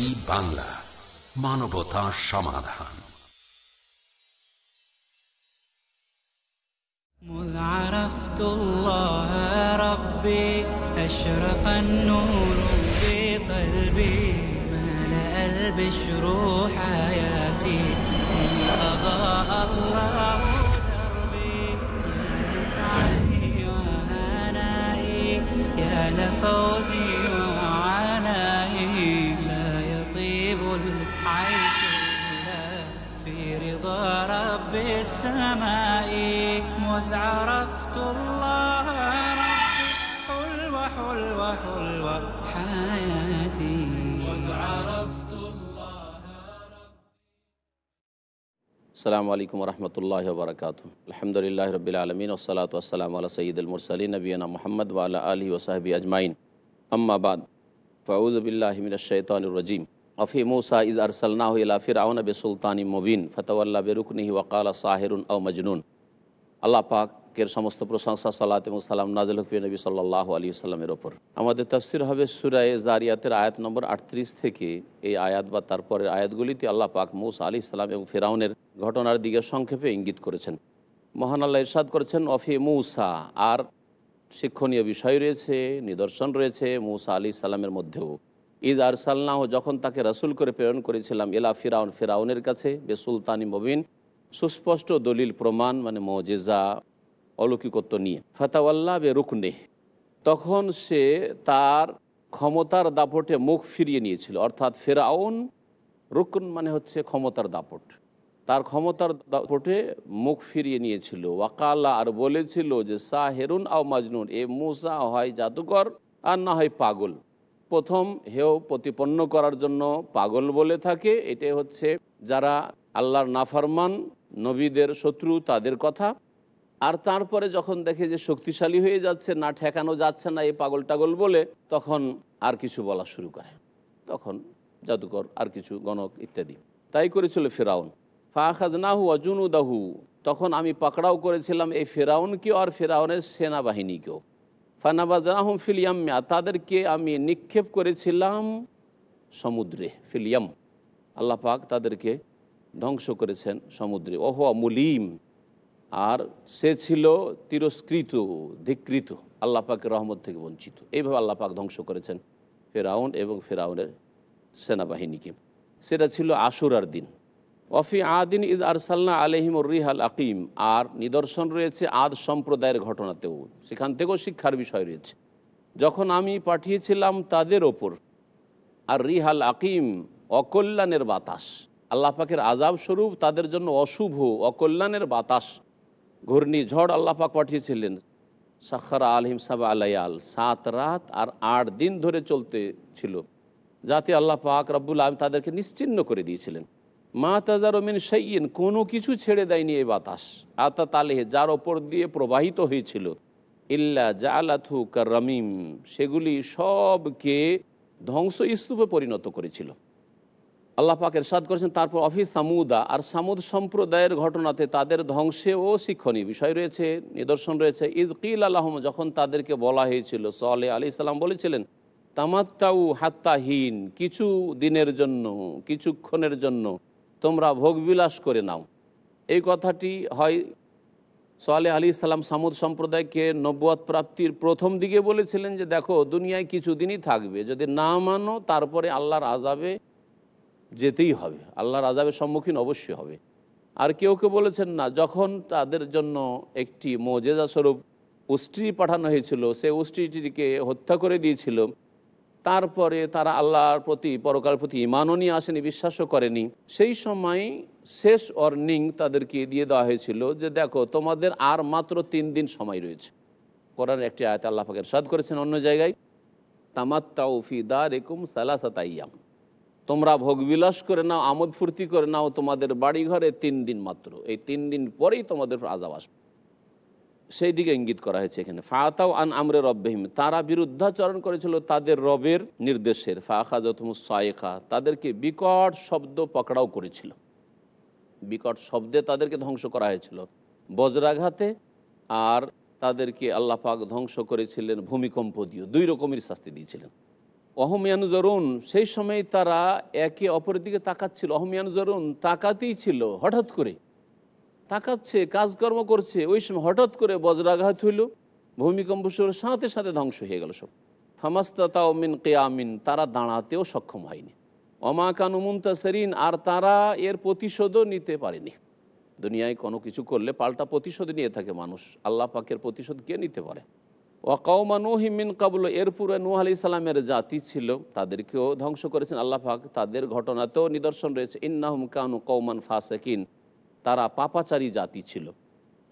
TV Bangla মানবতা সমাধান مذ عرفت الله ربي أشرق النور في قلبي ملأ البشر حياتي إن أضاء الله دربي يا لسعدي وهنائي يا لفوزي السماء مذ عرفت الله ربي حلوة حلوة حلوة حياتي. مذ عرفت السلام عليكم ورحمة الله وبركاته. الحمد لله رب العالمين والصلاة والسلام على سيد المرسلين نبينا محمد وعلى آله وصحبه أجمعين. أما بعد فأعوذ بالله من الشيطان الرجيم. অফি মৌসা is আরসালনাহ ইলা ফিরাউন বে সুলতানি মুবিন ফতাওয়াল্লা বেরুকনিহি ওয়াকালা সাহেরুন আও মজনুন আল্লাহ পাকের সমস্ত প্রশংসা সাল্লাত এবং সালাম নাজল হুফি নবী সাল্লাহ আলী সাল্লামের ওপর। আমাদের তফসির হবে সুরায় জারিয়াতের আয়াত নম্বর আটত্রিশ থেকে এই আয়াত বা তারপরের আয়াতগুলিতে আল্লাহ পাক মৌসা আলী সালাম এবং ফেরাউনের ঘটনার দিকে সংক্ষেপে ইঙ্গিত করেছেন। মহান আল্লাহ ইরশাদ করেছেন, অফি মৌসা আর শিক্ষণীয় বিষয় রয়েছে, নিদর্শন রয়েছে মৌসা আলী সালামের মধ্যেও। ঈদ আর সাল্লাহ যখন তাকে রাসুল করে প্রেরণ করেছিলাম এলা ফিরাউন, ফেরাউনের কাছে, বেসুলতানি মবিন, সুস্পষ্ট দলিল, প্রমাণ মানে মজেজা, অলৌকিকত্ব নিয়ে। ফাতাওয়াল্লা বে রুকনে তখন সে তার ক্ষমতার দাপটে মুখ ফিরিয়ে নিয়েছিল। অর্থাৎ ফেরাউন, রুকন মানে হচ্ছে ক্ষমতার দাপট। তার ক্ষমতার দাপটে মুখ ফিরিয়ে নিয়েছিল। ওয়াকাল্লা আর বলেছিল যে, সাহেরুন আও মাজনুন, এ মুসা হয় জাদুকর আর না হয় পাগল। প্রথম হেও প্রতিপন্ন করার জন্য পাগল বলে থাকে। এটাই হচ্ছে যারা আল্লাহর নাফারমান, নবীদের শত্রু, তাদের কথা। আর তারপরে যখন দেখে যে শক্তিশালী হয়ে যাচ্ছে, না ঠেকানো যাচ্ছে না এই পাগল টাগল বলে, তখন আর কিছু বলা শুরু করে। তখন জাদুকর আর কিছু গণক ইত্যাদি। তাই করেছিল ফেরাউন। ফাখাজ নাহু অজুনুদাহু তখন আমি পাকড়াও করেছিলাম এই ফেরাউনকেও আর ফেরাউনের সেনাবাহিনীকেও। ফানাবাজাহম ফিলিয়াম্যা তাদেরকে আমি নিক্ষেপ করেছিলাম সমুদ্রে ফিলিয়াম আল্লাহ পাক তাদেরকে ধ্বংস করেছেন সমুদ্রে। ওহ মুলিম, আর সে ছিল তিরস্কৃত, ধিকৃত, আল্লাহ পাকের রহমত থেকে বঞ্চিত। এইভাবে আল্লাহ পাক ধ্বংস করেছেন ফেরাউন এবং ফেরাউনের সেনাবাহিনীকে। সেটা ছিল আশুরার দিন। ওয়াফি আদিন ইদ আরসাল্লা আলহিম রিহাল আকিম। আর নিদর্শন রয়েছে আদ সম্প্রদায়ের ঘটনাতেও। সেখান থেকেও শিক্ষার বিষয় রয়েছে। যখন আমি পাঠিয়েছিলাম তাদের ওপর, আর রিহাল আকিম, অকল্যাণের বাতাস। আল্লাহ পাকের আজাব স্বরূপ তাদের জন্য অশুভ, অকল্যাণের বাতাস ঘূর্ণিঝড় আল্লাহ পাক পাঠিয়েছিলেন। সাক্ষারা আলহিম সাবা আলাইয়াল সাত রাত আর আট দিন ধরে চলতে ছিল, যাতে আল্লাহ পাক রব্বুল আলম তাদেরকে নিশ্চিন্ন করে দিয়েছিলেন। মা তাজার মিন সাইয়েন কোনো কিছু ছেড়ে দেয়নি এই বাতাস। আতা তালেহে, যার ওপর দিয়ে প্রবাহিত হয়েছিল। ইল্লা জালাথু কারমিম সেগুলি সবকে ধ্বংস স্তূপে পরিণত করেছিল। আল্লাহ পাক এরশাদ করেছেন, তারপর অফিস সামুদা, আর সামুদ সম্প্রদায়ের ঘটনাতে তাদের ধ্বংসেও শিক্ষণীয় বিষয় রয়েছে, নিদর্শন রয়েছে। ঈদ কিল আল্লাহম যখন তাদেরকে বলা হয়েছিল সলে আলি ইসলাম বলেছিলেন, তামাত্তাউ হাত্তাহীন কিছু দিনের জন্য, কিছুক্ষণের জন্য। তোমরা ভোগবিলাস করে নাও। এই কথাটি হয় সোয়ালে আলী ইসলাম সামুদ সম্প্রদায়কে নব্বত প্রাপ্তির প্রথম দিকে বলেছিলেন যে, দেখো, দুনিয়ায় কিছুদিনই থাকবে। যদি না মানো, তারপরে আল্লাহর আজাবে যেতেই হবে। আল্লাহর আজাবের সম্মুখীন অবশ্যই হবে। আর কেউ কেউ বলেছেন, না, যখন তাদের জন্য একটি মজেজা স্বরূপ উষ্ট্রি পাঠানো হয়েছিল, সে উষ্ট্রিটিকে হত্যা করে দিয়েছিল তারপরে তারা আল্লাহর প্রতি পরকার প্রতি ইমানও নিয়ে আসেনি, বিশ্বাসও করেনি। সেই সময় শেষ অর্নিং তাদেরকে দিয়ে দেওয়া হয়েছিল যে, দেখো, তোমাদের আর মাত্র তিন দিন সময় রয়েছে। করার একটি আয়তা আল্লাহ পাকের সাদ করেছেন অন্য জায়গায় তামাত্তাউফি দা রেকুম সালাসাতাইয়াম তোমরা ভোগবিলাস করে নাও, আমোদ ফুর্তি করে নাও, তোমাদের বাড়ি ঘরে তিন দিন মাত্র। এই তিন দিন পরেই তোমাদের আজাব আসবে। সেই দিকে ইঙ্গিত করা হয়েছে এখানে। ফাতাও আন আমরে রব্বাহিম। তারা বিরুদ্ধাচরণ করেছিল তাদের রবের নির্দেশের। ফাখাজতমুসাইখা তাদেরকে বিকট শব্দ পকড়াও করেছিল। বিকট শব্দে তাদেরকে ধ্বংস করা হয়েছিল। বজ্রাঘাতে আর তাদেরকে আল্লাহ পাক ধ্বংস করেছিলেন ভূমিকম্প দিয়ে দুই রকমের শাস্তি দিয়েছিলেন। অহমিয়ান জরুন সেই সময় তারা একে অপরের দিকে তাকাচ্ছিল। অহমিয়ান জরুন তাকাতেই ছিল হঠাৎ করে। তাকাচ্ছে, কাজকর্ম করছে, ওই সময় হঠাৎ করে বজ্রাঘাত হইল। ভূমিকম্প শুরু সাথে সাথে ধ্বংস হয়ে গেল সব। ফামাস্তা মিন কেয়ামিন, তারা দাঁড়াতেও সক্ষম হয়নি। অমা অমাকানু মুমতাসরিন আর তারা এর প্রতিশোধও নিতে পারেনি। দুনিয়ায় কোনো কিছু করলে পাল্টা প্রতিশোধ নিয়ে থাকে মানুষ। আল্লাহ পাকের প্রতিশোধ কে নিতে পারে? ওয়াকাউমা নুহিমিন কাবুল এর পুরে নূহ আলি সালামের জাতি ছিল, তাদেরকেও ধ্বংস করেছেন আল্লাহ পাক। তাদের ঘটনাতেও নিদর্শন রয়েছে। ইন্নাহুম কানু কৌমান ফাসেকিন। তারা পাপাচারী জাতি ছিল।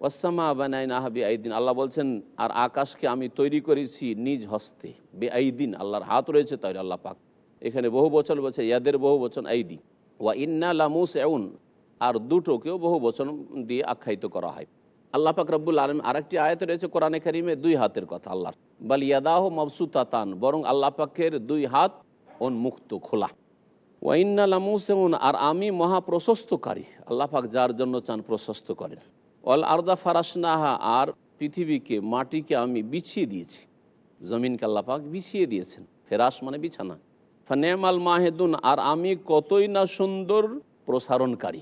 ওয়াসামা বানাইন আহাবি আইদিন আল্লাহ বলছেন, আর আকাশকে আমি তৈরি করেছি নিজ হস্তে। বে আইদিন আল্লাহর হাত রয়েছে তৈরি আল্লাহ পাক এখানে বহু বচন বলছে ইয়াদের বহু বচন আইদি। ওয়া ইন্না লামুস এউন আর দুটোকেও বহু বচন দিয়ে আখ্যায়িত করা হয়। আল্লাহ পাক রব্বুল আলম আরেকটি আয়ত রয়েছে কোরআনে কারিমে, দুই হাতের কথা আল্লাহর। বাল ইয়াদাহ মবসুতাতান, বরং আল্লাহ পাকের দুই হাত উন্মুক্ত খোলা। ওয়াইন্না লামুসেমুন আর আমি মহা প্রশস্তকারী আল্লাহ পাক যার জন্য চান প্রশস্ত করেন। অল আরদা ফারাসনাহা আর পৃথিবীকে, মাটিকে আমি বিছিয়ে দিয়েছি। জমিনকে আল্লাহ পাক বিছিয়ে দিয়েছেন। ফেরাস মানে বিছানা। ফানেমাল মাহেদুন, আর আমি কতই না সুন্দর প্রসারণকারী।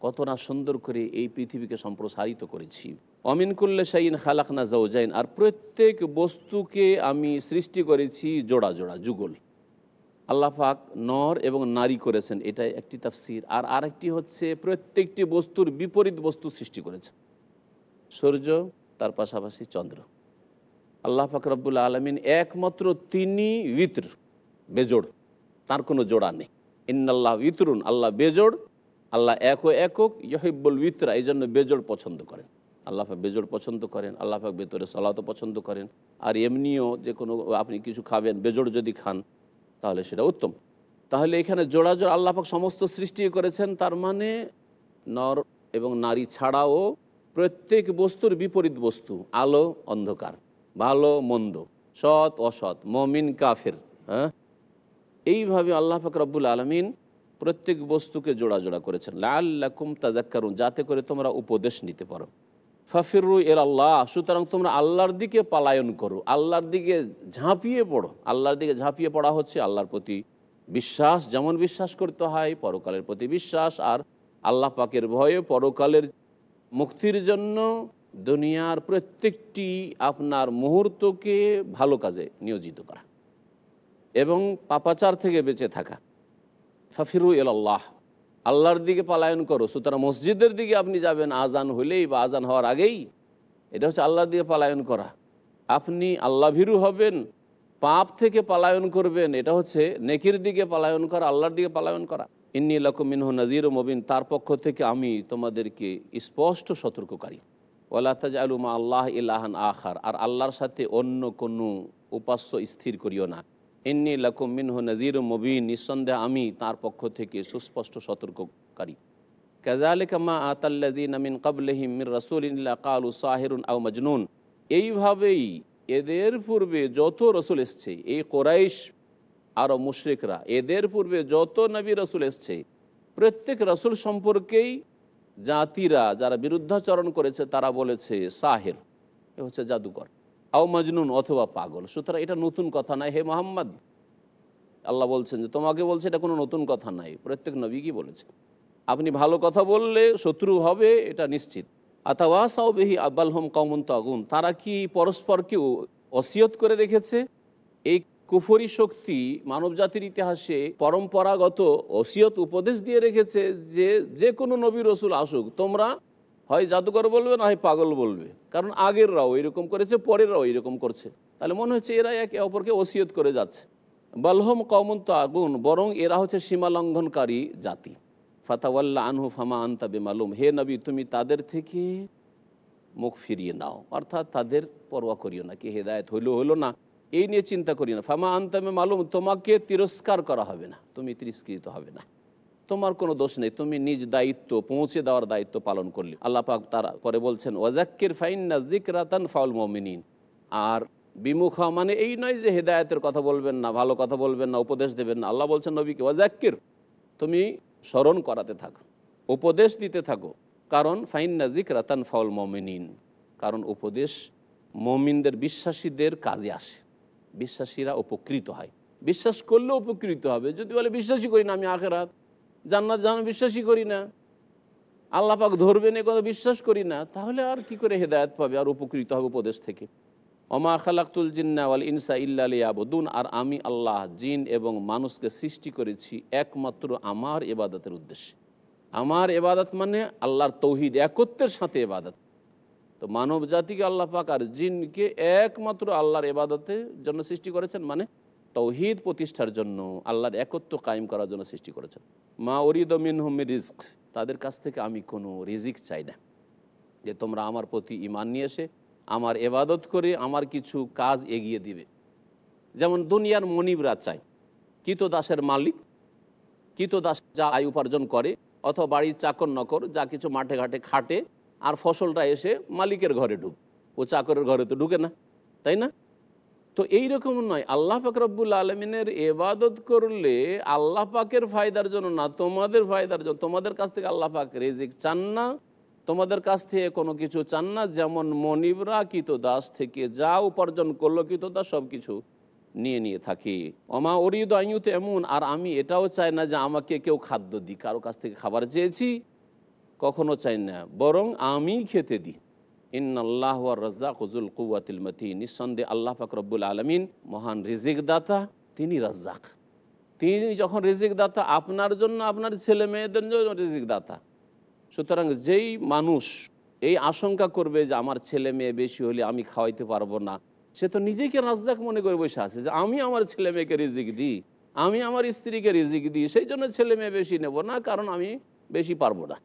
কত না সুন্দর করে এই পৃথিবীকে সম্প্রসারিত করেছি। অমিন কুল্লে শাইন খালাকনা জাউজাইন আর প্রত্যেক বস্তুকে আমি সৃষ্টি করেছি জোড়া জোড়া যুগল। আল্লাহ পাক নর এবং নারী করেছেন, এটাই একটি তাফসির। আর আরেকটি হচ্ছে, প্রত্যেকটি বস্তুর বিপরীত বস্তু সৃষ্টি করেছেন। সূর্য, তার পাশাপাশি চন্দ্র। আল্লাহ পাক রব্বুল আলমিন একমাত্র তিনি বিত্র বেজোড়। তার কোনো জোড়া নেই। ইন্নাল্লাহ বিতরুন আল্লাহ বেজোড়, আল্লাহ এক ও একক ইহিব্বুল বিতরা এই জন্য বেজোড় পছন্দ করেন। আল্লাহ বেজোড় পছন্দ করেন, আল্লাহ পাক সলাতো পছন্দ করেন। আর এমনিও যে কোনো, আপনি কিছু খাবেন, বেজোড় যদি খান তাহলে সেটা উত্তম। তাহলে এখানে জোড়া জোড়া আল্লাপাক সমস্ত সৃষ্টি করেছেন, তার মানে নর এবং নারী ছাড়াও প্রত্যেক বস্তুর বিপরীত বস্তু, আলো, অন্ধকার, ভালো, মন্দ, সৎ, অসৎ, মমিন, কাফের হ্যাঁ? এইভাবে আল্লাহ পাক রব্বুল আলমিন প্রত্যেক বস্তুকে জোড়া জোড়া করেছেন। লাল্লাকুম তাজাক্কারুন যাতে করে তোমরা উপদেশ নিতে পারো। ফাফিরু এর আল্লাহ সুতরাং তোমরা আল্লাহর দিকে পালায়ন করো, আল্লাহর দিকে ঝাঁপিয়ে পড়ো। আল্লাহর দিকে ঝাঁপিয়ে পড়া হচ্ছে আল্লাহর প্রতি বিশ্বাস, যেমন বিশ্বাস করতে হয় পরকালের প্রতি বিশ্বাস, আর আল্লাহ পাকের ভয়ে পরকালের মুক্তির জন্য দুনিয়ার প্রত্যেকটি আপনার মুহূর্তকে ভালো কাজে নিয়োজিত করা এবং পাপাচার থেকে বেঁচে থাকা। ফাফিরু এল আল্লাহ আল্লাহর দিকে পালায়ন করো। সুতরাং মসজিদের দিকে আপনি যাবেন, আজান হলেই বা আজান হওয়ার আগেই। এটা হচ্ছে আল্লাহর দিকে পালায়ন করা। আপনি আল্লাহ ভীরু হবেন, পাপ থেকে পালায়ন করবেন, এটা হচ্ছে নেকির দিকে পালায়ন করা, আল্লাহর দিকে পালায়ন করা। ইন্নি লকমিনহ নজির ও মবিন, তার পক্ষ থেকে আমি তোমাদেরকে স্পষ্ট সতর্ককারী। ওলা তাজ আলুমা আল্লাহ ইলাহান আখার, আর আল্লাহর সাথে অন্য কোনো উপাস্য স্থির করিও না। ইন্নি লাকুম মিনহ নজির মবিন, নিঃসন্দেহে আমি তার পক্ষ থেকে সুস্পষ্ট সতর্ককারী। কাজালিকামা আতাল্লাদিন আমিন কাবলহিম মির রসুল কালু সাহিরুন আউ মজনুন। এইভাবেই এদের পূর্বে যত রসুল এসছে, এই কোরাইশ আরও মুশ্রিকরা, এদের পূর্বে যত নবী রসুল এসছে, প্রত্যেক রসুল সম্পর্কেই জাতিরা যারা বিরুদ্ধাচরণ করেছে তারা বলেছে সাহের, এ হচ্ছে জাদুকর। আও মজনুন অথবা পাগল। সুতরাং এটা নতুন কথা নয়। হে মোহাম্মদ, আল্লাহ বলছেন যে তোমাকে বলছে এটা কোনো নতুন কথা নাই। প্রত্যেক নবী কি বলেছে। আপনি ভালো কথা বললে শত্রু হবে, এটা নিশ্চিত। আতাওয়াসাও বেহি আব্বাল হোম কমন তাগুন। তারা কি পরস্পরকে অসিয়ত করে রেখেছে? এই কুফরি শক্তি মানব জাতির ইতিহাসে পরম্পরাগত অসিয়ত উপদেশ দিয়ে রেখেছে যে যে কোনো নবী রসুল আসুক, তোমরা হয় জাদুকর বলবে না, হয় পাগল বলবে। কারণ আগেররাও এরকম করেছে, পরেররাও এরকম করছে। তাহলে মনে হচ্ছে এরা একে অপরকে ওসিয়ত করে যাচ্ছে। বালহম কমন তো আগুন বরং এরা হচ্ছে সীমা লঙ্ঘনকারী জাতি। ফাতাওয়াল্লা আনহু ফামা আন্তা বেমালুম। হে নবী, তুমি তাদের থেকে মুখ ফিরিয়ে নাও। অর্থাৎ তাদের পরোয়া করিও না, কি হেদায়ত হইল হলো না, এই নিয়ে চিন্তা করি না। ফামা আন্তামে মালুম তোমাকে তিরস্কার করা হবে না, তুমি তিরস্কৃত হবে না। তোমার কোনো দোষ নেই, তুমি নিজ দায়িত্ব, পৌঁছে দেওয়ার দায়িত্ব পালন করলে। আল্লাহ পাক তারা পরে বলছেন ওয়াজাক্কির ফাইন্না জিকরাতান ফাউল মমিনিন। আর বিমুখ মানে এই নয় যে হেদায়তের কথা বলবেন না, ভালো কথা বলবেন না, উপদেশ দেবেন না। আল্লাহ বলছেন, নবীকে ওয়াজাক্কির তুমি স্মরণ করাতে থাকো, উপদেশ দিতে থাকো। কারণ ফাইন্না জিকরাতান ফাউল মমিনিন। কারণ উপদেশ মমিনদের বিশ্বাসীদের কাজে আসে। বিশ্বাসীরা উপকৃত হয়। বিশ্বাস করলে উপকৃত হবে। যদি বলে, বিশ্বাসই করি না আমি আখেরাত জান্নাত জানা বিশ্বাসই করি না। আল্লাহ পাক ধরবেন এ কথা বিশ্বাস করি না। তাহলে আর কি করে হেদায়ত পাবে? আর উপকৃত হবে উপদেশ থেকে। অমা খালাকুল জিন্নাওয়াল ইনসা ইল্লা আবুদুন আর আমি আল্লাহ, জিন এবং মানুষকে সৃষ্টি করেছি একমাত্র আমার এবাদতের উদ্দেশ্যে। আমার এবাদত মানে আল্লাহর তৌহিদ, একত্বের সাথে এবাদত। তো মানব জাতিকে আল্লাহ পাক আর জিনকে একমাত্র আল্লাহর এবাদতের জন্য সৃষ্টি করেছেন মানে তৌহিদ প্রতিষ্ঠার জন্য আল্লাহর একত্ব কায়েম করার জন্য সৃষ্টি করেছেন। মা অরিদ মিনহমি রিস্ক তাদের কাছ থেকে আমি কোনো রিজিক চাই না। যে তোমরা আমার প্রতি ইমান নিয়ে এসে আমার এবাদত করে আমার কিছু কাজ এগিয়ে দিবে। যেমন দুনিয়ার মনিবরা চাই কিতো দাসের মালিক কিতো দাস যা আয় উপার্জন করে, অথবা বাড়ির চাকর নকর, যা কিছু মাঠে ঘাটে খাটে, আর ফসলটা এসে মালিকের ঘরে ঢুক। ও চাকরের ঘরে তো ঢুকে না, তাই না? তো এই রকম নয়, আল্লাহ পাক রব্বুল আলমিনের এবাদত করলে আল্লাহ পাকের ফায়দার জন্য না, তোমাদের ফায়দার জন্য, তোমাদের কাছ থেকে আল্লাহ পাক রেজিক চান না, তোমাদের কাছ থেকে কোনো কিছু চান না, যেমন মনিবরা কিত দাস থেকে যা উপার্জন করল কিত দাস সব কিছু নিয়ে নিয়ে থাকি। অমা অরিদ আইয়ুতে এমন আর আমি এটাও চাই না যে আমাকে কেউ খাদ্য দিই কারও কাছ থেকে খাবার চেয়েছি, কখনো চাই না, বরং আমি খেতে দিই। ইন্নআল্লাহ রাজ্জাক হুজুল কুয়াতিল মতি নিঃসন্দেহে আল্লাহ ফাকরবুল আলমিন মহান রিজিক দাতা তিনি রাজ্জাক। তিনি যখন রিজিক দাতা আপনার জন্য আপনার ছেলে মেয়েদের জন্য রিজিক দাতা সুতরাং যেই মানুষ এই আশঙ্কা করবে যে আমার ছেলে মেয়ে বেশি হলে আমি খাওয়াইতে পারব না, সে তো নিজেকে রাজ্জাক মনে করে বসে আছে যে আমি আমার ছেলে মেয়েকে রিজিক দিই, আমি আমার স্ত্রীকে রিজিক দিই, সেই জন্য ছেলে মেয়ে বেশি নেব না, কারণ আমি বেশি পারব না।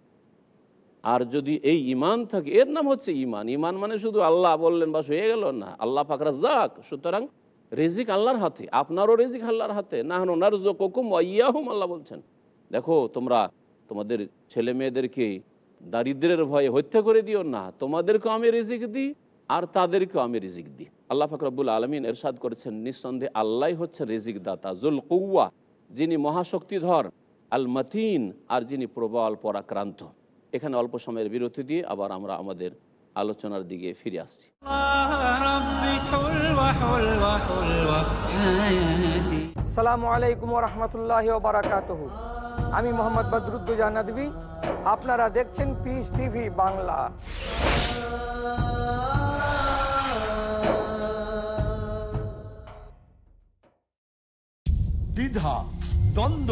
আর যদি এই ইমান থাকে, এর নাম হচ্ছে ইমান ইমান মানে শুধু আল্লাহ বললেন, বাস হয়ে গেল না। আল্লাহ পাক যাক সুতরাং রেজিক আল্লাহর হাতে। আপনারও রেজিক আল্লাহর হাতে। না হন নার্জ কোকুম ইয়াহুম, আল্লাহ বলছেন। দেখো, তোমরা তোমাদের ছেলে মেয়েদেরকে দারিদ্রের ভয়ে হত্যা করে দিও না। তোমাদেরকেও আমি রিজিক দিই আর তাদেরকেও আমি রিজিক দিই। আল্লাহ ফাকরাবুল আলমিন এরশাদ করেছেন, নিঃসন্দেহে আল্লাহ হচ্ছে রিজিক দাতা জুল কৌয়া যিনি মহাশক্তিধর আল মতিন আর যিনি প্রবল, পরাক্রান্ত। এখানে অল্প সময়ের বিরতি দিয়ে আবার আমরা আমাদের আলোচনার দিকে ফিরে আসছি। সালামু আলাইকুম রহমতুল্লাহ বারাকাত আমি মোহাম্মদ বদরুদ্দোজা নদী আপনারা দেখছেন পিস টিভি বাংলা। দ্বিধা দ্বন্দ্ব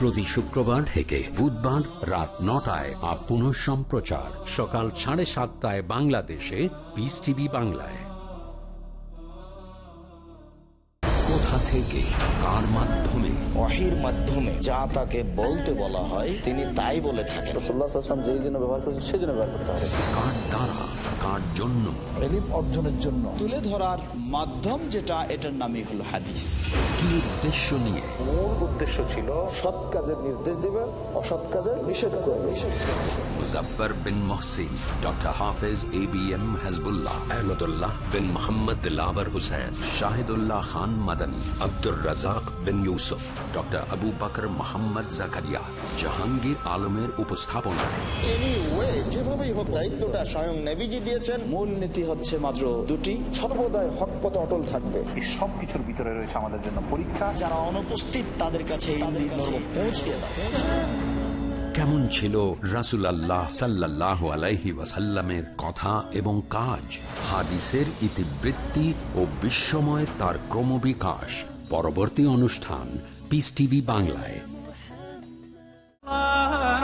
প্রতি শুক্রবার থেকে বুধবার রাত নটায় আর পুনঃ সম্প্রচার। সকাল সাড়ে সাতটায় বাংলাদেশে পিস টিভি বাংলায়। কোথা থেকে কার মাধ্যমে? ওয়াহির মাধ্যমে যা তাকে বলতে বলা হয় তিনি তাই বলে থাকেন। ব্যবহার করেছেন সেই জন্য ব্যবহার করতে হবে। কার দ্বারা? কার জন্য। এলিম অর্জনের জন্য। তুলে ধরার মাধ্যম যেটা এটার নামই হলো হাদিস। কি উদ্দেশ্য নিয়ে? মূল উদ্দেশ্য ছিল সৎ কাজের নির্দেশ দিবে অসৎ কাজের নিষেধ করবে Muzaffar bin Mohsin doctor Hafez A B M Hajbullah Ahmadullah bin Mohammad Dilabar Hossain Shahidullah Khan Madani Abdur Razzak bin Yusuf doctor Abu Bakr Mohammad Zakaria Jahangir আলমের উপস্থাপনায় এনিওয়ে যেভাবেই হোক দায়িত্বটা স্বয়ং নেভিজি দিয়েছেন। মূল নীতি হচ্ছে মাত্র দুটি। সর্বদাই হক পথে অটল থাকবে। এই সব কিছুর ভিতরে রয়েছে আমাদের জন্য পরীক্ষা। যারা অনুপস্থিত তাদের কাছে পৌঁছে দাও কেমন ছিল রাসুল আল্লাহ সাল্লাহ আলাইহি ওয়াসাল্লামের কথা এবং কাজ হাদিসের ইতিবৃত্তি ও বিশ্বময় তার ক্রমবিকাশ পরবর্তী অনুষ্ঠান পিস টিভি বাংলায়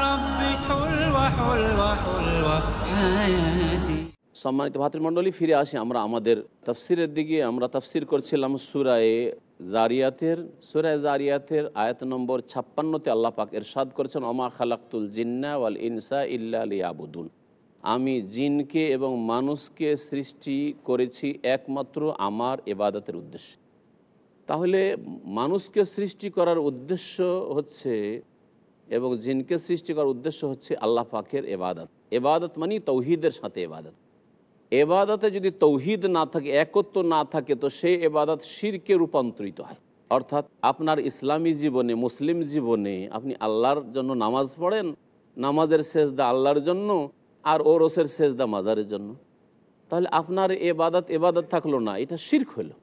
ربي حلوة حلوة حلوة حياتي সম্মানিত ভাতৃমণ্ডলী, ফিরে আসি আমরা আমাদের তাফসিরের দিকে। আমরা তাফসির করছিলাম সুরায়ে জারিয়াতের, সুরায় জারিয়াতের আয়াত নম্বর ছাপ্পান্নতে আল্লাহ পাক এরশাদ করেছেন অমা খালাক্তুল জিন্না ওয়াল ইনসা ইল্লা আবুদুন আমি জিনকে এবং মানুষকে সৃষ্টি করেছি একমাত্র আমার এবাদতের উদ্দেশ্যে। তাহলে মানুষকে সৃষ্টি করার উদ্দেশ্য হচ্ছে এবং জিনকে সৃষ্টি করার উদ্দেশ্য হচ্ছে আল্লাহ পাকের এবাদত এবাদত মানে তৌহিদের সাথে এবাদত এবাদতে যদি তৌহিদ না থাকে, একত্ব না থাকে, তো সেই এবাদত শিরকে রূপান্তরিত হয়। অর্থাৎ আপনার ইসলামী জীবনে, মুসলিম জীবনে আপনি আল্লাহর জন্য নামাজ পড়েন, নামাজের সেজদা আল্লাহর জন্য আর ওরসের সেজদা মাজারের জন্য। তাহলে আপনার এবাদত এবাদত থাকল না, এটা শির্ক হলো।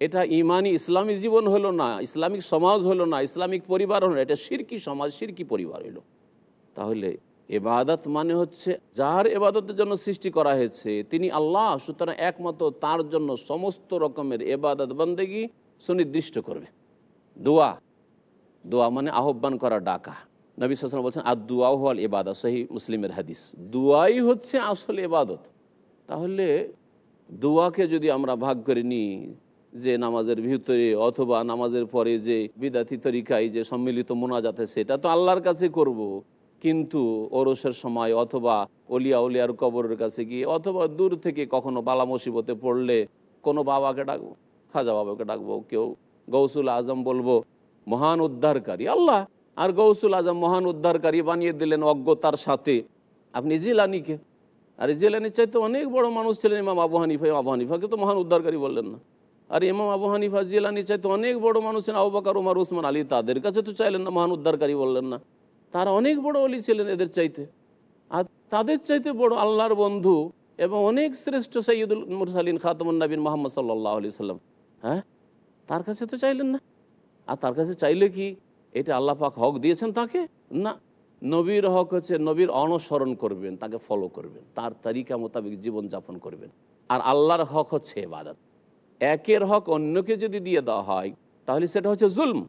এটা ইমানি ইসলামী জীবন হলো না, ইসলামিক সমাজ হলো না, ইসলামিক পরিবার হলো এটা শিরকি সমাজ, শিরকি পরিবার হলো। তাহলে এবাদত মানে হচ্ছে যার এবাদতের জন্য সৃষ্টি করা হয়েছে, তিনি আল্লাহ সুতরাং একমাত্র তার জন্য সমস্ত রকমের এবাদত বন্দেগি সুনির্দিষ্ট করবে। দোয়া দোয়া মানে আহ্বান করা, ডাকা। নবী সাসলাম বলছেন আর দোয়া হল এবাদত সহি মুসলিমের হাদিস। দোয়াই হচ্ছে আসল এবাদত তাহলে দোয়াকে যদি আমরা ভাগ করে নিই, যে নামাজের ভিতরে অথবা নামাজের পরে যে বিদাতি তরিকায় যে সম্মিলিত মোনাজাতে সেটা তো আল্লাহর কাছে করব। কিন্তু ওরসের সময় অথবা অলিয়া উলিয়ার কবরের কাছে গিয়ে অথবা দূর থেকে কখনো বালা মুসিবতে পড়লে কোনো বাবাকে ডাকবো, খাজা বাবাকে ডাকবো, কেউ গৌসুল আজম বলব, মহান উদ্ধারকারী, আল্লাহ। আর গৌসুল আজম মহান উদ্ধারকারী বানিয়ে দিলেন অজ্ঞতার সাথে। আপনি জিলানিকে। আর জেলানির চাইতে অনেক বড় মানুষ ছিলেন ইমাম আবু হানিফা আবু হানিফাকে তো মহান উদ্ধারকারী বললেন না। আর ইমাম আবু হানিফা জেলানির চাইতে অনেক বড় মানুষ ছিলেন, আবু বাকার, উমার, উসমান, আলী, তাদের কাছে তো চাইলেন না, মহান উদ্ধারকারী বললেন না। তারা অনেক বড় অলি ছিলেন এদের চাইতে। আর তাদের চাইতে বড় আল্লাহর বন্ধু এবং অনেক শ্রেষ্ঠ সৈয়দুল মুরসালিন খাতমুন নবীন মোহাম্মদ সাল্লাহ আলি সাল্লাম হ্যাঁ? তার কাছে তো চাইলেন না। আর তার কাছে চাইলে কি এটা আল্লাহ পাক হক দিয়েছেন তাকে? না। নবীর হক হচ্ছে নবীর অনুসরণ করবেন, তাকে ফলো করবেন, তার তালিকা মোতাবেক জীবনযাপন করবেন। আর আল্লাহর হক হচ্ছে এবাদত। একের হক অন্যকে যদি দিয়ে দেওয়া হয়, তাহলে সেটা হচ্ছে জুলম।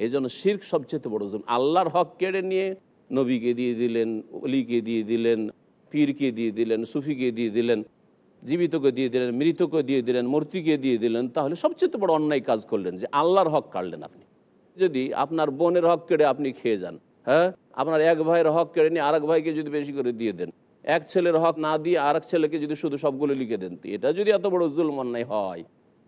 এই জন্য শির্ক সবচেয়ে বড় জুলম। আল্লাহর হক কেড়ে নিয়ে নবীকে দিয়ে দিলেন অলিকে দিয়ে দিলেন, পীরকে দিয়ে দিলেন, সুফিকে দিয়ে দিলেন, জীবিতকে দিয়ে দিলেন, মৃতকে দিয়ে দিলেন, মূর্তিকে দিয়ে দিলেন, তাহলে সবচেয়ে বড় অন্যায় কাজ করলেন যে আল্লাহর হক কাটলেন আপনি। যদি আপনার বোনের হক কেড়ে আপনি খেয়ে যান হ্যাঁ? আপনার এক ভাইয়ের হক কেড়ে নিয়ে আরেক ভাইকে যদি বেশি করে দিয়ে দেন, এক ছেলের হক না দিয়ে আরেক ছেলেকে যদি শুধু সবগুলো লিখে দেন এটা যদি এত বড় জুলম অন্যায় হয়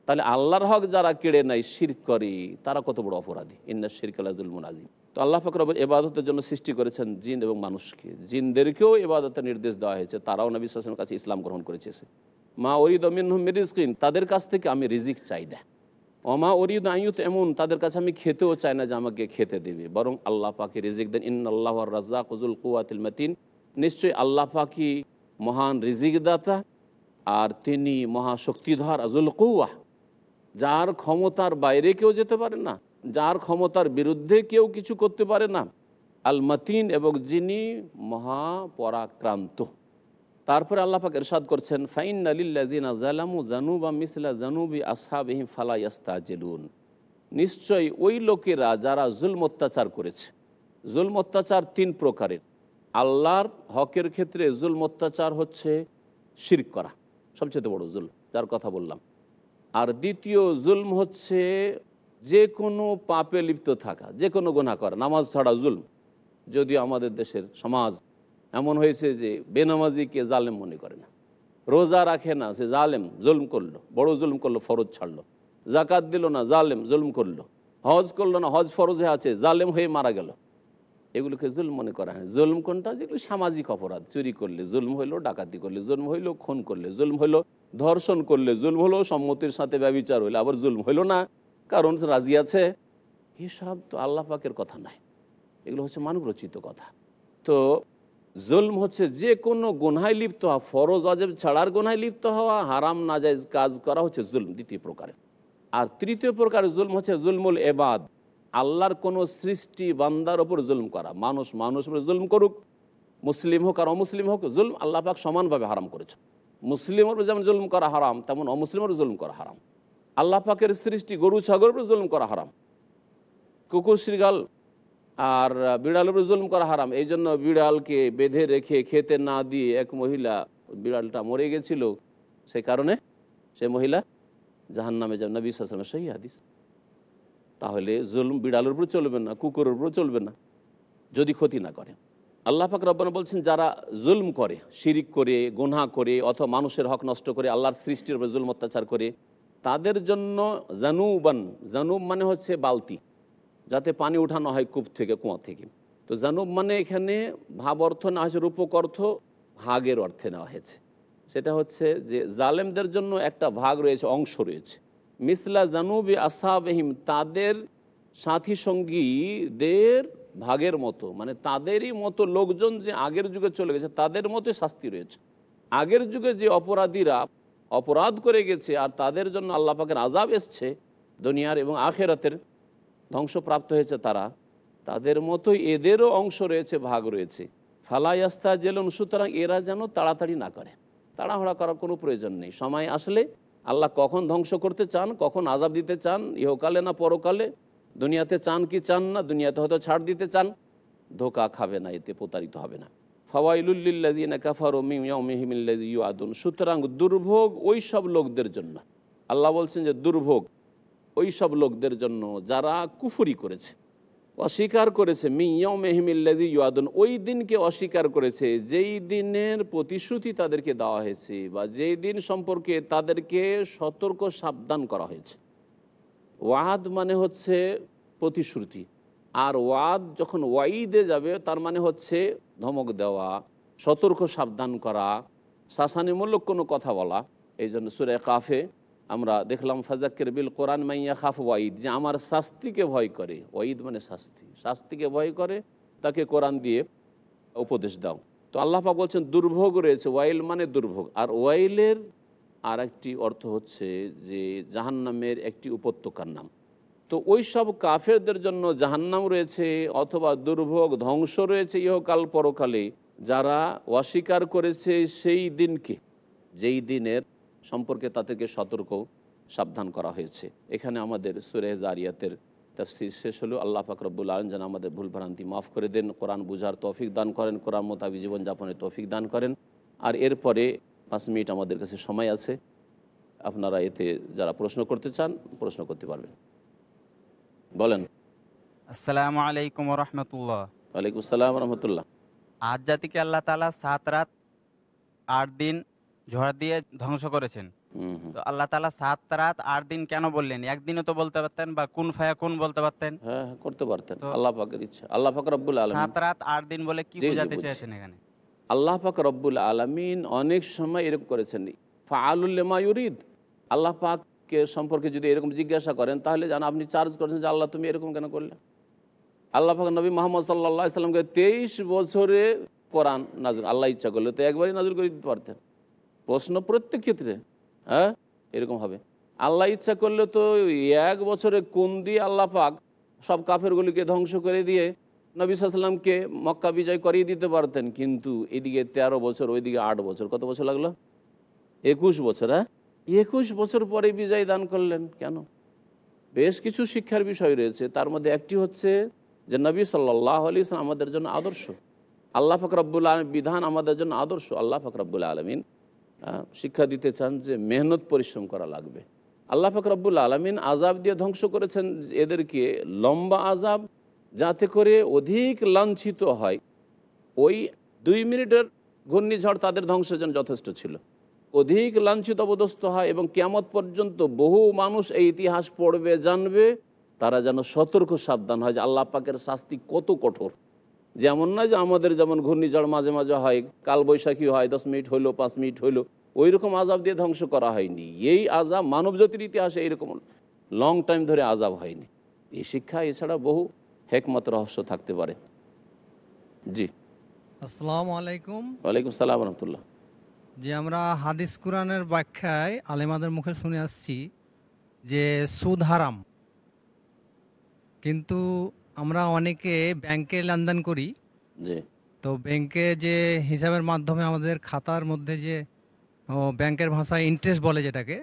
তাহলে আল্লাহর হক যারা কেড়ে নেয় শির করে, তারা কত বড় অপরাধী? ইন্না শিরকালা জুলমুন আজিম তো আল্লাহ ফকর এবাদতের জন্য সৃষ্টি করেছেন জিন এবং মানুষকে। জিনদেরকেও এবাদতের নির্দেশ দেওয়া হয়েছে, তারাও নবী সাসের কাছে ইসলাম গ্রহণ করেছে। মা ওরিদ মিরিজকিন, তাদের কাছ থেকে আমি রিজিক চাই না। অমা ওরিদ আয়ুত এমন তাদের কাছে আমি খেতেও চাই না যে আমাকে খেতে দেবে। বরং আল্লাহ পাকি রিজিক দেন। ইন আল্লাহ রাজা কজুল কুয়াতিল মাতিন। নিশ্চয়ই আল্লাহ পাকি মহান রিজিক দাতা আর তিনি মহাশক্তিধর আজুল কৌয়া যার ক্ষমতার বাইরে কেউ যেতে পারে না, যার ক্ষমতার বিরুদ্ধে কেউ কিছু করতে পারে না। আল মাতিন এবং যিনি মহাপরাক্রান্ত। তারপরে আল্লাহ পাক এরশাদ করছেন ফাইন আলিল্লাজিনা জালামু ইয়াস্তাজিলুন। নিশ্চয়ই ওই লোকেরা যারা জুলম অত্যাচার করেছে। জুলম অত্যাচার তিন প্রকারের। আল্লাহর হকের ক্ষেত্রে জুলম অত্যাচার হচ্ছে শির করা, সবচেয়ে বড় জুল যার কথা বললাম। আর দ্বিতীয় জুলম হচ্ছে যে কোনো পাপে লিপ্ত থাকা, যে কোনো গোনা করা, নামাজ ছাড়া জুলম। যদিও আমাদের দেশের সমাজ এমন হয়েছে যে বেনামাজিকে জালেম মনে করে না, রোজা রাখে না, সে জালেম, জুলম করল, বড় জুলম করল, ফরজ ছাড়লো, জাকাত দিল না, জালেম, জুলম করল, হজ করল না, হজ ফরজে আছে, জালেম হয়ে মারা গেল। এগুলোকে জুলম মনে করা হয়। জুলম কোনটা? যেগুলো সামাজিক অপরাধ, চুরি করলে জুলম হইল, ডাকাতি করলে জুলম হইল, খুন করলে জুলম হইল ধর্ষণ করলে জুলম হলো, সম্মতির সাথে ব্যবচার হইলে আবার জুলম হইল না, কারণ রাজি আছে। এসব তো আল্লাহ পাকের কথা নাই। এগুলো হচ্ছে মানব রচিত কথা। তো জুলম হচ্ছে যে কোনো গোনায় লিপ্ত হওয়া, ফরজ আজেব ছাড়ার গোনায় লিপ্ত হওয়া, হারাম নাজাইজ কাজ করা হচ্ছে জুলম, দ্বিতীয় প্রকারে। আর তৃতীয় প্রকারের জুলম হচ্ছে জুলমুল এবাদ। আল্লাহর কোনো সৃষ্টি বান্দার ওপর জুলম করা। মানুষ মানুষ উপর জুলম করুক, মুসলিম হোক আর অমুসলিম হোক, জুলম আল্লাহ পাক সমানভাবে হারাম করেছে মুসলিমের উপর যেমন জুলম করা হারাম, তেমন অমুসলিমের জুলুম করা হারাম। আল্লাহ পাকের সৃষ্টি গরু, ছাগলের উপর জুলুম করা হারাম। কুকুর শ্রীগাল আর বিড়ালের উপর জুলম করা হারাম। এই জন্য বিড়ালকে বেঁধে রেখে খেতে না দিয়ে এক মহিলা, বিড়ালটা মরে গেছিল সে কারণে সে মহিলা জাহান নামে যান নবী সাসলামের সহি হাদিস। তাহলে জুলম বিড়ালের উপর চলবে না, কুকুরের উপর চলবে না, যদি ক্ষতি না করে। আল্লাহ পাক রব্বানা বলছেন, যারা জুলম করে, শিরিক করে, গুনহা করে, অথবা মানুষের হক নষ্ট করে, আল্লাহর সৃষ্টির উপর জুলম, অত্যাচার করে, তাদের জন্য জানুবান, জানুব মানে হচ্ছে বালতি, যাতে পানি উঠানো হয় কূপ থেকে, কুয়া থেকে। তো জানুব মানে এখানে ভাব অর্থ না হয়েছে, রূপক অর্থ ভাগের অর্থে নেওয়া হয়েছে। সেটা হচ্ছে যে জালেমদের জন্য একটা ভাগ রয়েছে, অংশ রয়েছে। মিসলা জানুবি আসাবহিম, তাদের সাথী সঙ্গীদের ভাগের মতো মানে তাদেরই মতো লোকজন যে আগের যুগে চলে গেছে, তাদের মতোই শাস্তি রয়েছে। আগের যুগে যে অপরাধীরা অপরাধ করে গেছে আর তাদের জন্য আল্লাহ পাকের আজাব এসছে, দুনিয়ার এবং আখেরাতের ধ্বংসপ্রাপ্ত হয়েছে তারা, তাদের মতোই এদেরও অংশ রয়েছে, ভাগ রয়েছে। ফালাইয়াস্তা জেলন সুতরাং এরা যেন তাড়াতাড়ি না করে। তাড়াহুড়া করার কোনো প্রয়োজন নেই। সময় আসলে আল্লাহ কখন ধ্বংস করতে চান, কখন আজাব দিতে চান, ইহকালে না পরকালে দুনিয়াতে চান কি চান না, দুনিয়াতে হয়তো ছাড় দিতে চান, ধোকা খাবে না, এতে প্রতারিত হবে না। ফওয়াইলুল্লিল্লাদিনা কাফার আদুন সুতরাং দুর্ভোগ ওই সব লোকদের জন্য। আল্লাহ বলছেন যে দুর্ভোগ ওই সব লোকদের জন্য যারা কুফুরি করেছে, অস্বীকার করেছে মিয়মেহিমিল্লাদি ইউআদুন। ওই দিনকে অস্বীকার করেছে, যেই দিনের প্রতিশ্রুতি তাদেরকে দেওয়া হয়েছে বা যেই দিন সম্পর্কে তাদেরকে সতর্ক সাবধান করা হয়েছে। ওয়াদ মানে হচ্ছে প্রতিশ্রুতি। আর ওয়াদ যখন ওয়াইদে যাবে, তার মানে হচ্ছে ধমক দেওয়া, সতর্ক সাবধান করা শাসানিমূলক কোনো কথা বলা। এই জন্য সুরে কাফে আমরা দেখলাম ফাজাক্কের বিল কোরআন মাইয়া খাফ ওয়াইদ, যে আমার শাস্তিকে ভয় করে। ওয়াইদ মানে শাস্তি। শাস্তিকে ভয় করে, তাকে কোরআন দিয়ে উপদেশ দাও। তো আল্লাহ বলছেন, দুর্ভোগ রয়েছে। ওয়াইল মানে দুর্ভোগ। আর ওয়াইলের আর একটি অর্থ হচ্ছে যে জাহান্নামের একটি উপত্যকার নাম। তো ওই সব কাফেরদের জন্য জাহান্নাম রয়েছে অথবা দুর্ভোগ, ধ্বংস রয়েছে ইহকাল পরকালে, যারা অস্বীকার করেছে সেই দিনকে, যেই দিনের সম্পর্কে তাদেরকে সতর্ক, সাবধান করা হয়েছে। এখানে আমাদের সুরে জারিয়াতের তফসির শেষ হলো। আল্লাহ ফাকরবুল আলম যেন আমাদের ভুল ভ্রান্তি মাফ করে দেন, কোরআন বুঝার তৌফিক দান করেন, কোরআন মোতাবি জীবনযাপনের তৌফিক দান করেন। আর এরপরে পাঁচ মিনিট আমাদের কাছে সময় আছে। আপনারা এতে যারা প্রশ্ন করতে চান প্রশ্ন করতে পারবেন। বলেন। আসসালামু আলাইকুম রহমতুল্লাহ। ওয়ালাইকুম রহমতুল্লাহ। আজ জাতিকে আল্লাহ তালা সাত রাত আট দিন ঝড় দিয়ে ধ্বংস করেছেন। তো আল্লাহ তালা সাত রাত আট দিন কেন বললেন? একদিনও তো বলতে পারতেন বা কোন ফায়া কোন বলতে পারতেন? হ্যাঁ হ্যাঁ, করতে পারতেন। আল্লাহ পাকের ইচ্ছা। আল্লাহ পাক রব্বুল আলম সাত রাত আট দিন বলে কি বোঝাতে। চেয়েছেন এখানে? আল্লাহ পাক রব্বুল আলমিন অনেক সময় এরকম করেছেন। ফাআলুল্লেমা ইউরিদ। আল্লাহ পাককে সম্পর্কে যদি এরকম জিজ্ঞাসা করেন, তাহলে জান আপনি চার্জ করেছেন যে আল্লাহ তুমি এরকম কেন করলে? আল্লাহ পাক নবী মোহাম্মদ সাল্লাহ সাল্লামকে তেইশ বছরে কোরআন নাজর আল্লাহ ইচ্ছা করলে তো একবারই নাজর করে দিতে পারতেন। প্রশ্ন প্রত্যেক ক্ষেত্রে হ্যাঁ? এরকম হবে। আল্লাহ ইচ্ছা করলে তো এক বছরে কোন দিয়ে আল্লাহ পাক সব কাফেরগুলিকে ধ্বংস করে দিয়ে নবী সাল্লামকে মক্কা বিজয় করিয়ে দিতে পারতেন, কিন্তু এদিকে তেরো বছর, ওইদিকে আট বছর, কত বছর লাগল? একুশ বছর হ্যাঁ? একুশ বছর পরে বিজয় দান করলেন, কেন? বেশ কিছু শিক্ষার বিষয় রয়েছে, তার মধ্যে একটি হচ্ছে যে নবী সাল্লাহ আলি ইসলাম আমাদের জন্য আদর্শ। আল্লাহ ফকরাবুল আলম বিধান আমাদের জন্য আদর্শ। আল্লাহ ফকরাবুল আলমিন শিক্ষা দিতে চান যে মেহনত পরিশ্রম করা লাগবে। আল্লাহ ফকরাবুল আলমিন আজাব দিয়ে ধ্বংস করেছেন এদেরকে লম্বা আজাব যাতে করে অধিক লাঞ্ছিত হয়। ওই দুই মিনিটের ঘূর্ণিঝড় তাদের ধ্বংসের জন্য যথেষ্ট ছিল। অধিক লাঞ্ছিত অবদস্ত হয় এবং কেমত পর্যন্ত বহু মানুষ এই ইতিহাস পড়বে, জানবে, তারা যেন সতর্ক সাবধান হয় যে আল্লাহ পাকের শাস্তি কত কঠোর। যেমন নয় যে আমাদের যেমন ঘূর্ণিঝড় মাঝে মাঝে হয় কাল বৈশাখী হয়, দশ মিনিট হইল, পাঁচ মিনিট হইল ওই রকম আজাব দিয়ে ধ্বংস করা হয়নি। এই আজাব মানব জাতির ইতিহাসে এইরকম লং টাইম ধরে আজাব হয়নি। এই শিক্ষা এছাড়া বহু হেকমত রহস্য থাকতে পারে। জি। আসসালামু আলাইকুম। ওয়ালাইকুম সালাম রহমতুল্লাহ। যে আমরা হাদিস কোরআনের ব্যাখ্যায় আলেমাদের মুখে শুনে আসছি যে সুদ হারাম। কিন্তু আমরা অনেকে ব্যাংকে লেনদেন করি। জি। তো ব্যাংকে যে হিসাবের মাধ্যমে আমাদের খাতার মধ্যে যে ব্যাংকের ভাষায় ইন্টারেস্ট বলে যেটাকে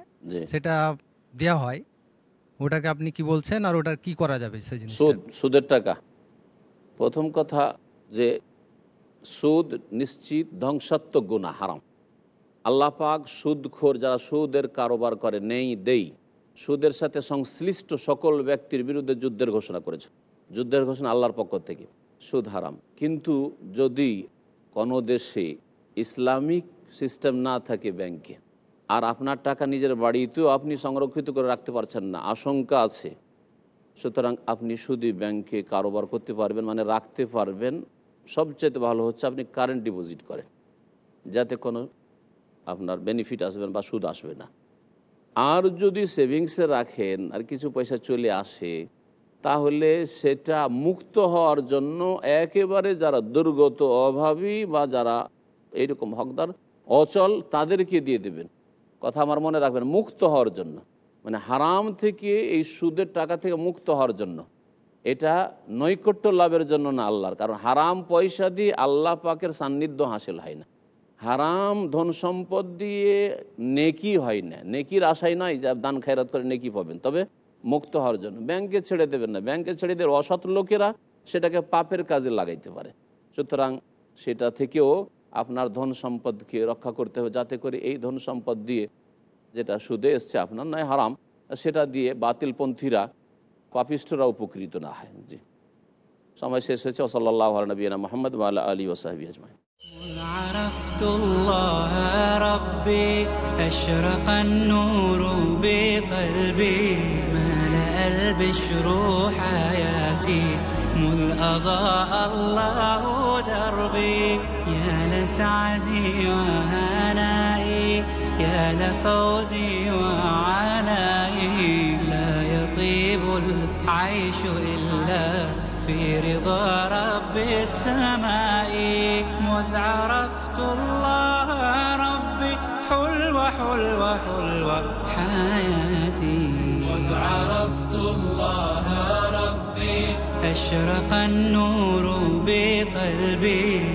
সেটা দেয়া হয়। ওটাকে আপনি কি বলছেন আর ওটার কি করা যাবে সেই জিনিসটা? সুদ, সুদের টাকা। প্রথম কথা যে সুদ নিশ্চিত ধ্বংসাত্মক গুণা হারাম। আল্লাহ পাক সুদখোর যারা সুদের কারোবার করে নেই, দেই। সুদের সাথে সংশ্লিষ্ট সকল ব্যক্তির বিরুদ্ধে যুদ্ধের ঘোষণা করেছে। যুদ্ধের ঘোষণা আল্লাহর পক্ষ থেকে। সুদ হারাম। কিন্তু যদি কোনো দেশে ইসলামিক সিস্টেম না থাকে ব্যাংকে আর আপনার টাকা নিজের বাড়িতেও আপনি সংরক্ষিত করে রাখতে পারছেন না, আশঙ্কা আছে। সুতরাং আপনি শুধু ব্যাংকে কারোবার করতে পারবেন মানে রাখতে পারবেন। সবচেয়ে ভালো হচ্ছে আপনি কারেন্ট ডিপোজিট করেন, যাতে কোনো আপনার বেনিফিট আসবেন বা সুদ আসবে না। আর যদি সেভিংসে রাখেন আর কিছু পয়সা চলে আসে, তাহলে সেটা মুক্ত হওয়ার জন্য একেবারে যারা দুর্গত, অভাবী বা যারা এইরকম হকদার, অচল, তাদেরকে দিয়ে দেবেন। কথা আমার মনে রাখবেন, মুক্ত হওয়ার জন্য। মানে হারাম থেকে এই সুদের টাকা থেকে মুক্ত হওয়ার জন্য। এটা নৈকট্য লাভের জন্য না আল্লাহর, কারণ হারাম পয়সা দিয়ে আল্লাহ পাকের সান্নিধ্য হাসিল হয় না। হারাম ধন সম্পদ দিয়ে নেকি হয় না। নেকির আশাই নয় যে দান খায়রাত করে নেকি পাবেন, তবে মুক্ত হওয়ার জন্য। ব্যাংকে ছেড়ে দেবেন না। ব্যাংকে ছেড়ে দিয়ে অসৎ লোকেরা সেটাকে পাপের কাজে লাগাইতে পারে। সুতরাং সেটা থেকেও আপনার ধন সম্পদকে রক্ষা করতে হবে যাতে করে এই ধন সম্পদ দিয়ে যেটা সুদে এসছে আপনার নয় হারাম সেটা দিয়ে বাতিলপন্থীরা পাপিষ্টরা উপকৃত না হয় জি সময় শেষ হয়েছে ওসল্লাহ নবীনা মোহাম্মদ আলী ওসাহাবি আজমাই عرفت الله ربي أشرق النور بقلبي ملأ البشر حياتي مذ أضاء الله دربي يا لسعدي وهنائي يا لفوزي وعنائي لا يطيب العيش إلا في رضا رب السماء. مذ عرفت الله ربي حلوة حلوة حلوة حياتي. مذ عرفت الله ربي أشرق النور بقلبي.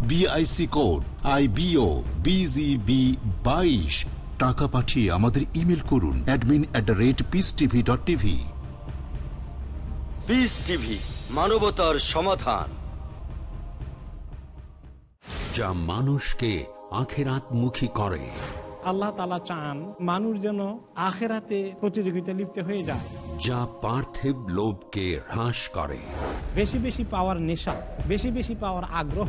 BIC code I B O BGB বাইশ টাকা পাঠিয়ে আমাদের ইমেল করুন অ্যাডমিন মানবতার সমাধান। যা মানুষকে আখেরাতমুখী করে। আল্লাহ তালা চান মানুষ যেন আখেরাতে প্রতিযোগিতা লিপ্ত হয়ে যায়। যা পার্থিব লোভকে হ্রাস করে। বেশি বেশি পাওয়ার নেশা বেশি বেশি পাওয়ার আগ্রহ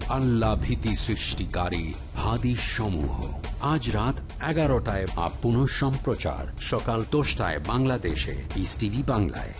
আল্লাহ ভীতি সৃষ্টিকারী হাদিস সমূহ আজ রাত এগারোটায় পুনঃ সম্প্রচার সকাল দশটায় বাংলাদেশে। ইস বাংলায়।